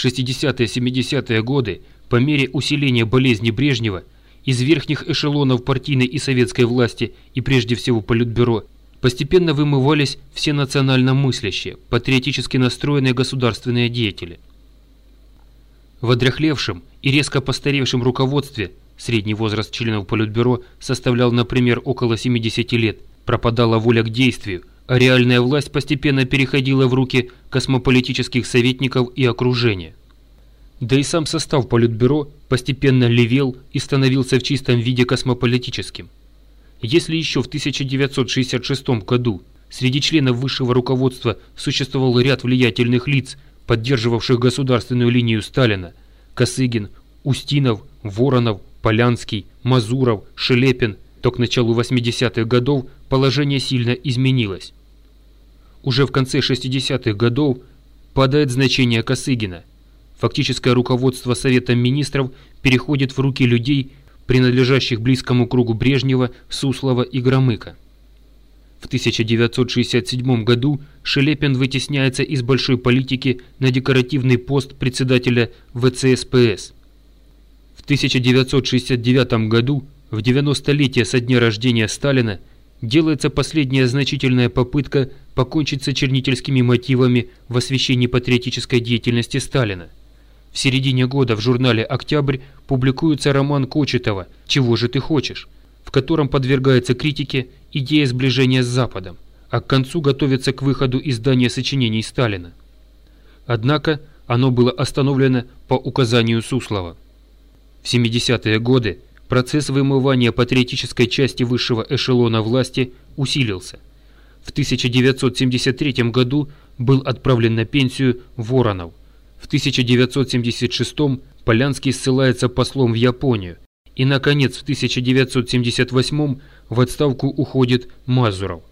В 60-70-е годы, по мере усиления болезни Брежнева, из верхних эшелонов партийной и советской власти и прежде всего Политбюро постепенно вымывались все национально мыслящие, патриотически настроенные государственные деятели. В одряхлевшем и резко постаревшем руководстве средний возраст членов Политбюро составлял, например, около 70 лет, пропадала воля к действию, реальная власть постепенно переходила в руки космополитических советников и окружения. Да и сам состав Политбюро постепенно левел и становился в чистом виде космополитическим. Если еще в 1966 году среди членов высшего руководства существовал ряд влиятельных лиц, поддерживавших государственную линию Сталина – Косыгин, Устинов, Воронов, Полянский, Мазуров, Шелепин, то к началу 80-х годов положение сильно изменилось. Уже в конце 60-х годов падает значение Косыгина. Фактическое руководство Советом Министров переходит в руки людей, принадлежащих близкому кругу Брежнева, Суслова и Громыка. В 1967 году Шелепин вытесняется из большой политики на декоративный пост председателя ВЦСПС. В 1969 году, в 90-летие со дня рождения Сталина, делается последняя значительная попытка покончить с очернительскими мотивами в освещении патриотической деятельности Сталина – в середине года в журнале «Октябрь» публикуется роман Кочетова «Чего же ты хочешь?», в котором подвергается критике идея сближения с Западом, а к концу готовится к выходу издания сочинений Сталина. Однако оно было остановлено по указанию Суслова. В 70-е годы процесс вымывания патриотической части высшего эшелона власти усилился. В 1973 году был отправлен на пенсию Воронов, в 1976 Полянский ссылается послом в Японию, и, наконец, в 1978 в отставку уходит Мазуров.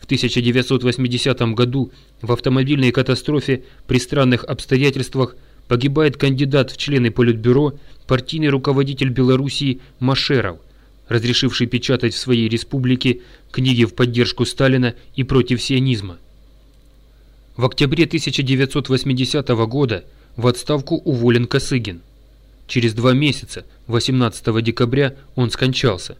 В 1980 году в автомобильной катастрофе при странных обстоятельствах погибает кандидат в члены Политбюро, партийный руководитель Белоруссии Машеров, разрешивший печатать в своей республике книги в поддержку Сталина и против сионизма. В октябре 1980 года в отставку уволен Косыгин. Через два месяца, 18 декабря, он скончался.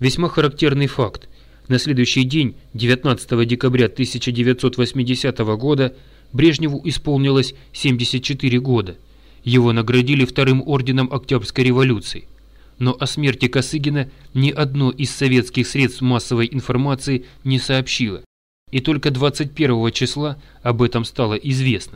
Весьма характерный факт. На следующий день, 19 декабря 1980 года, Брежневу исполнилось 74 года. Его наградили вторым орденом Октябрьской революции. Но о смерти Косыгина ни одно из советских средств массовой информации не сообщило и только 21 числа об этом стало известно.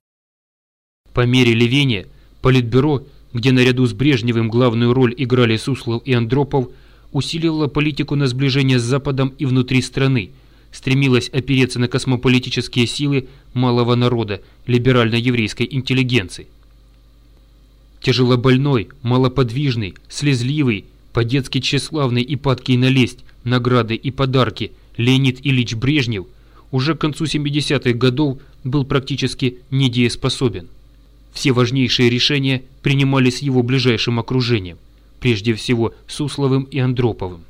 По мере левения Политбюро, где наряду с Брежневым главную роль играли Суслов и Андропов, усиливало политику на сближение с Западом и внутри страны, стремилось опереться на космополитические силы малого народа, либерально-еврейской интеллигенции. Тяжелобольной, малоподвижный, слезливый, по-детски тщеславный и падкий на лесть, награды и подарки Леонид Ильич Брежнев – уже к концу 70-х годов был практически недееспособен. Все важнейшие решения принимались его ближайшим окружением, прежде всего Сусловым и Андроповым.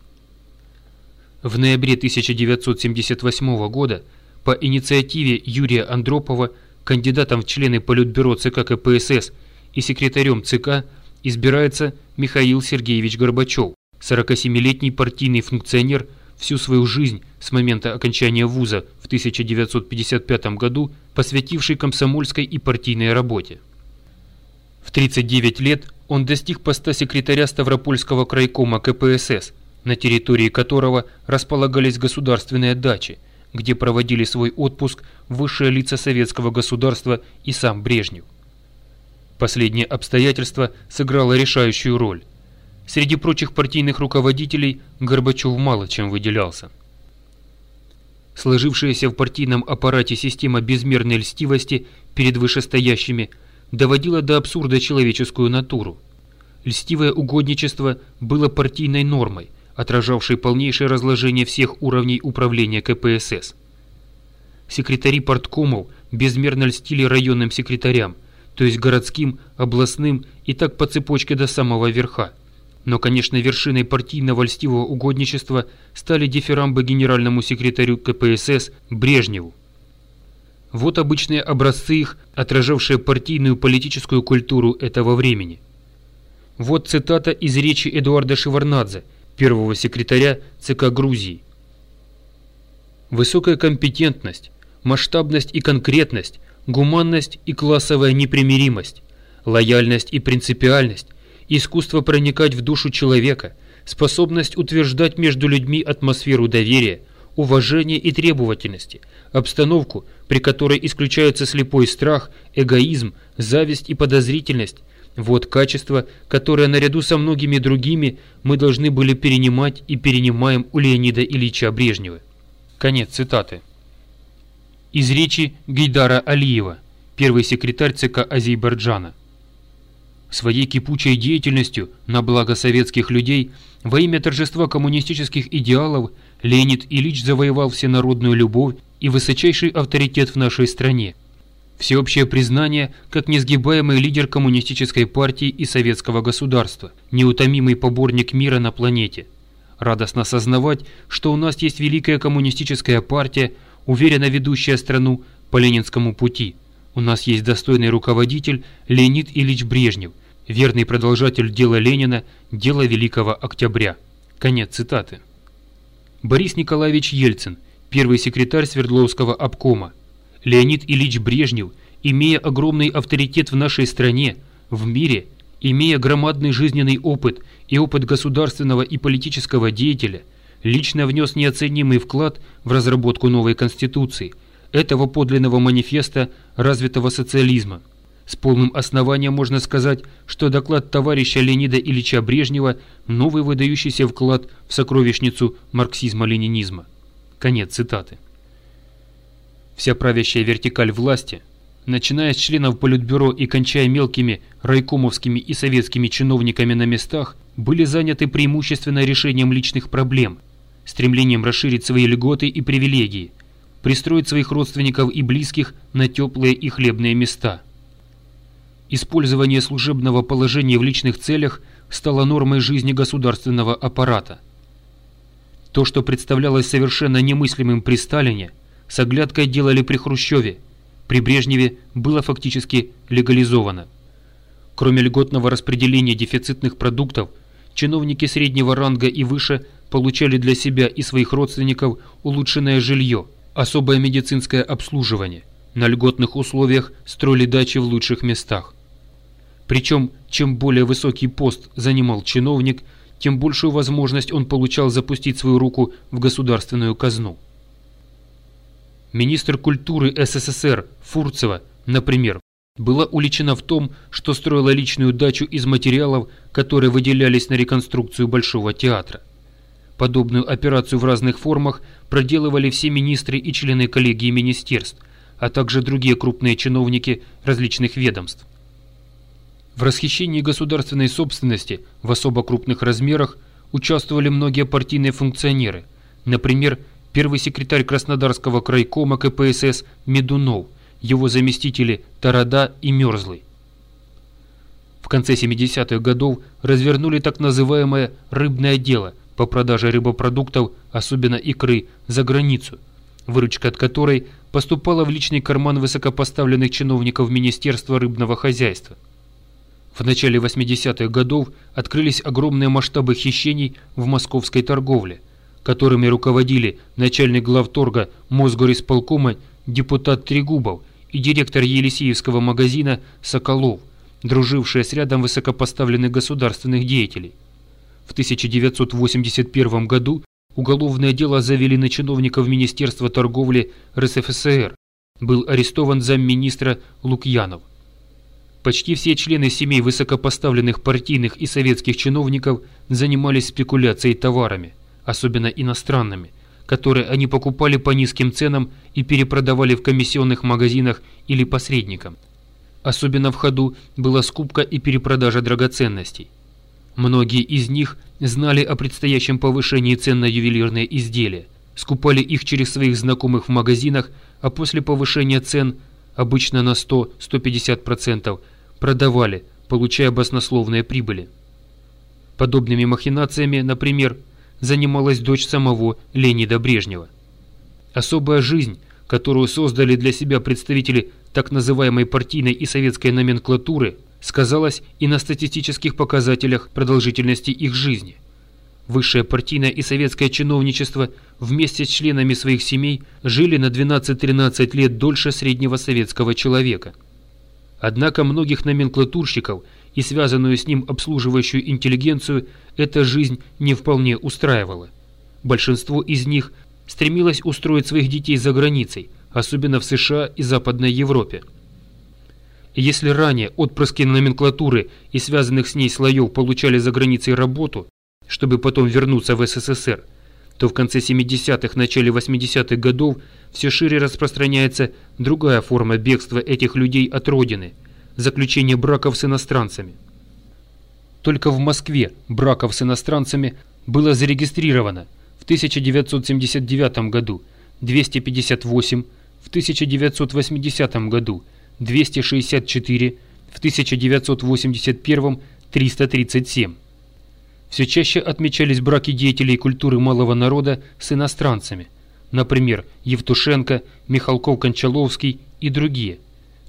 В ноябре 1978 года по инициативе Юрия Андропова кандидатом в члены Политбюро ЦК КПСС и секретарем ЦК избирается Михаил Сергеевич Горбачев, 47-летний партийный функционер – всю свою жизнь с момента окончания вуза в 1955 году, посвятивший комсомольской и партийной работе. В 39 лет он достиг поста секретаря Ставропольского крайкома КПСС, на территории которого располагались государственные дачи, где проводили свой отпуск высшие лица советского государства и сам Брежнев. Последнее обстоятельство сыграло решающую роль. Среди прочих партийных руководителей Горбачев мало чем выделялся. Сложившаяся в партийном аппарате система безмерной льстивости перед вышестоящими доводила до абсурда человеческую натуру. Льстивое угодничество было партийной нормой, отражавшей полнейшее разложение всех уровней управления КПСС. Секретари парткомов безмерно льстили районным секретарям, то есть городским, областным и так по цепочке до самого верха – но, конечно, вершиной партийного льстивого угодничества стали дифирамбы генеральному секретарю КПСС Брежневу. Вот обычные образцы их, отражавшие партийную политическую культуру этого времени. Вот цитата из речи Эдуарда Шеварнадзе, первого секретаря ЦК Грузии. Высокая компетентность, масштабность и конкретность, гуманность и классовая непримиримость, лояльность и принципиальность, искусство проникать в душу человека, способность утверждать между людьми атмосферу доверия, уважения и требовательности, обстановку, при которой исключаются слепой страх, эгоизм, зависть и подозрительность. Вот качество, которое наряду со многими другими мы должны были перенимать и перенимаем у Леонида Ильича Брежнева. Конец цитаты. Из речи Гейдара Алиева, первый секретарь ЦК Азербайджана. Своей кипучей деятельностью на благо советских людей во имя торжества коммунистических идеалов Леонид Ильич завоевал всенародную любовь и высочайший авторитет в нашей стране. Всеобщее признание как несгибаемый лидер коммунистической партии и советского государства, неутомимый поборник мира на планете. Радостно осознавать, что у нас есть великая коммунистическая партия, уверенно ведущая страну по ленинскому пути. У нас есть достойный руководитель Леонид Ильич Брежнев, верный продолжатель дела Ленина, дела Великого Октября. Конец цитаты. Борис Николаевич Ельцин, первый секретарь Свердловского обкома. Леонид Ильич Брежнев, имея огромный авторитет в нашей стране, в мире, имея громадный жизненный опыт и опыт государственного и политического деятеля, лично внес неоценимый вклад в разработку новой Конституции, этого подлинного манифеста развитого социализма. С полным основанием можно сказать, что доклад товарища Леонида Ильича Брежнева – новый выдающийся вклад в сокровищницу марксизма-ленинизма. Конец цитаты. Вся правящая вертикаль власти, начиная с членов Политбюро и кончая мелкими райкомовскими и советскими чиновниками на местах, были заняты преимущественно решением личных проблем, стремлением расширить свои льготы и привилегии, пристроить своих родственников и близких на теплые и хлебные места – Использование служебного положения в личных целях стало нормой жизни государственного аппарата. То, что представлялось совершенно немыслимым при Сталине, с оглядкой делали при Хрущеве, при Брежневе было фактически легализовано. Кроме льготного распределения дефицитных продуктов, чиновники среднего ранга и выше получали для себя и своих родственников улучшенное жилье, особое медицинское обслуживание. На льготных условиях строили дачи в лучших местах. Причем, чем более высокий пост занимал чиновник, тем большую возможность он получал запустить свою руку в государственную казну. Министр культуры СССР Фурцева, например, была уличена в том, что строила личную дачу из материалов, которые выделялись на реконструкцию Большого театра. Подобную операцию в разных формах проделывали все министры и члены коллегии министерств, а также другие крупные чиновники различных ведомств. В расхищении государственной собственности в особо крупных размерах участвовали многие партийные функционеры, например, первый секретарь Краснодарского крайкома КПСС Медунов, его заместители Тарада и Мерзлый. В конце 70-х годов развернули так называемое «рыбное дело» по продаже рыбопродуктов, особенно икры, за границу, выручка от которой поступала в личный карман высокопоставленных чиновников Министерства рыбного хозяйства. В начале 80-х годов открылись огромные масштабы хищений в московской торговле, которыми руководили начальник главторга Мосгорисполкома депутат Трегубов и директор Елисеевского магазина Соколов, дружившие с рядом высокопоставленных государственных деятелей. В 1981 году уголовное дело завели на чиновников Министерства торговли РСФСР. Был арестован замминистра Лукьянов. Почти все члены семей высокопоставленных партийных и советских чиновников занимались спекуляцией товарами, особенно иностранными, которые они покупали по низким ценам и перепродавали в комиссионных магазинах или посредникам. Особенно в ходу была скупка и перепродажа драгоценностей. Многие из них знали о предстоящем повышении цен на ювелирные изделия, скупали их через своих знакомых в магазинах, а после повышения цен – обычно на 100-150%, продавали, получая баснословные прибыли. Подобными махинациями, например, занималась дочь самого Леонида Брежнева. Особая жизнь, которую создали для себя представители так называемой партийной и советской номенклатуры, сказалась и на статистических показателях продолжительности их жизни. Высшее партийное и советское чиновничество вместе с членами своих семей жили на 12-13 лет дольше среднего советского человека. Однако многих номенклатурщиков и связанную с ним обслуживающую интеллигенцию эта жизнь не вполне устраивала. Большинство из них стремилось устроить своих детей за границей, особенно в США и Западной Европе. Если ранее отпрыски номенклатуры и связанных с ней слоев получали за границей работу, чтобы потом вернуться в СССР, то в конце 70-х, начале 80-х годов все шире распространяется другая форма бегства этих людей от родины – заключение браков с иностранцами. Только в Москве браков с иностранцами было зарегистрировано в 1979 году 258, в 1980 году 264, в 1981 337. Все чаще отмечались браки деятелей культуры малого народа с иностранцами, например, Евтушенко, Михалков-Кончаловский и другие.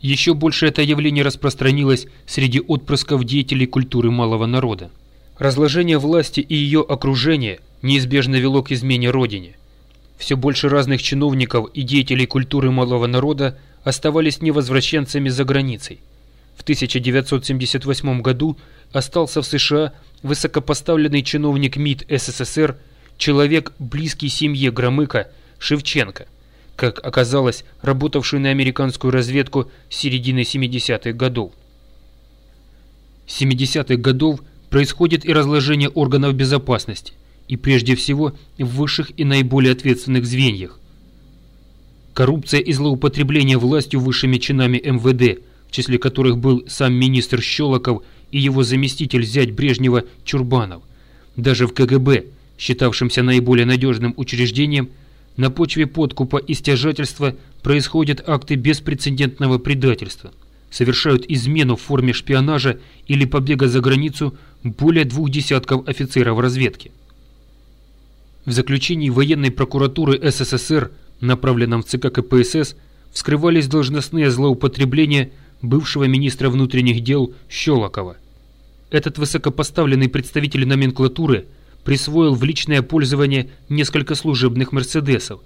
Еще больше это явление распространилось среди отпрысков деятелей культуры малого народа. Разложение власти и ее окружение неизбежно вело к измене родине. Все больше разных чиновников и деятелей культуры малого народа оставались невозвращенцами за границей. В 1978 году остался в США высокопоставленный чиновник МИД СССР, человек, близкий семье Громыка, Шевченко, как оказалось, работавший на американскую разведку с середины 70-х годов. С 70-х годов происходит и разложение органов безопасности, и прежде всего в высших и наиболее ответственных звеньях. Коррупция и злоупотребление властью высшими чинами МВД – в числе которых был сам министр Щелоков и его заместитель зять Брежнева Чурбанов. Даже в КГБ, считавшемся наиболее надежным учреждением, на почве подкупа и стяжательства происходят акты беспрецедентного предательства. Совершают измену в форме шпионажа или побега за границу более двух десятков офицеров разведки. В заключении военной прокуратуры СССР, направленном в ЦК КПСС, вскрывались должностные злоупотребления бывшего министра внутренних дел Щелокова. Этот высокопоставленный представитель номенклатуры присвоил в личное пользование несколько служебных «Мерседесов».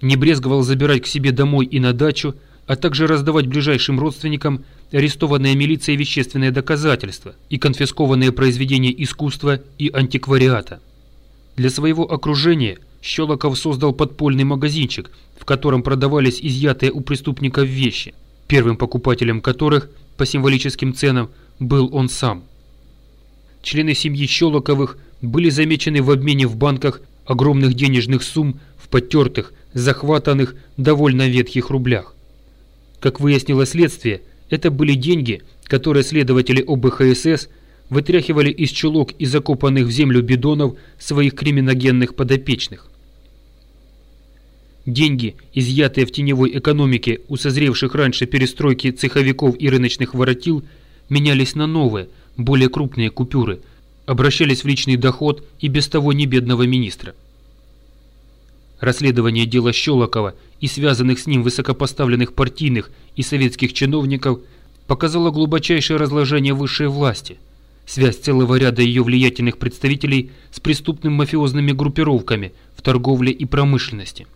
Не брезговал забирать к себе домой и на дачу, а также раздавать ближайшим родственникам арестованные милицией вещественные доказательства и конфискованные произведения искусства и антиквариата. Для своего окружения Щелоков создал подпольный магазинчик, в котором продавались изъятые у преступников вещи – первым покупателем которых по символическим ценам был он сам. Члены семьи Щелоковых были замечены в обмене в банках огромных денежных сумм в потертых, захватанных, довольно ветхих рублях. Как выяснило следствие, это были деньги, которые следователи ОБХСС вытряхивали из чулок и закопанных в землю бидонов своих криминогенных подопечных. Деньги, изъятые в теневой экономике у созревших раньше перестройки цеховиков и рыночных воротил, менялись на новые, более крупные купюры, обращались в личный доход и без того небедного министра. Расследование дела Щелокова и связанных с ним высокопоставленных партийных и советских чиновников показало глубочайшее разложение высшей власти, связь целого ряда ее влиятельных представителей с преступными мафиозными группировками в торговле и промышленности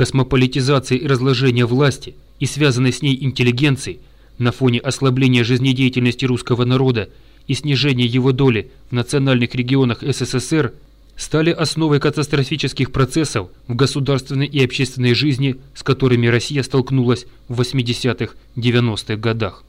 космополитизации и разложения власти и связанной с ней интеллигенции на фоне ослабления жизнедеятельности русского народа и снижения его доли в национальных регионах СССР стали основой катастрофических процессов в государственной и общественной жизни, с которыми Россия столкнулась в 80-х-90-х годах.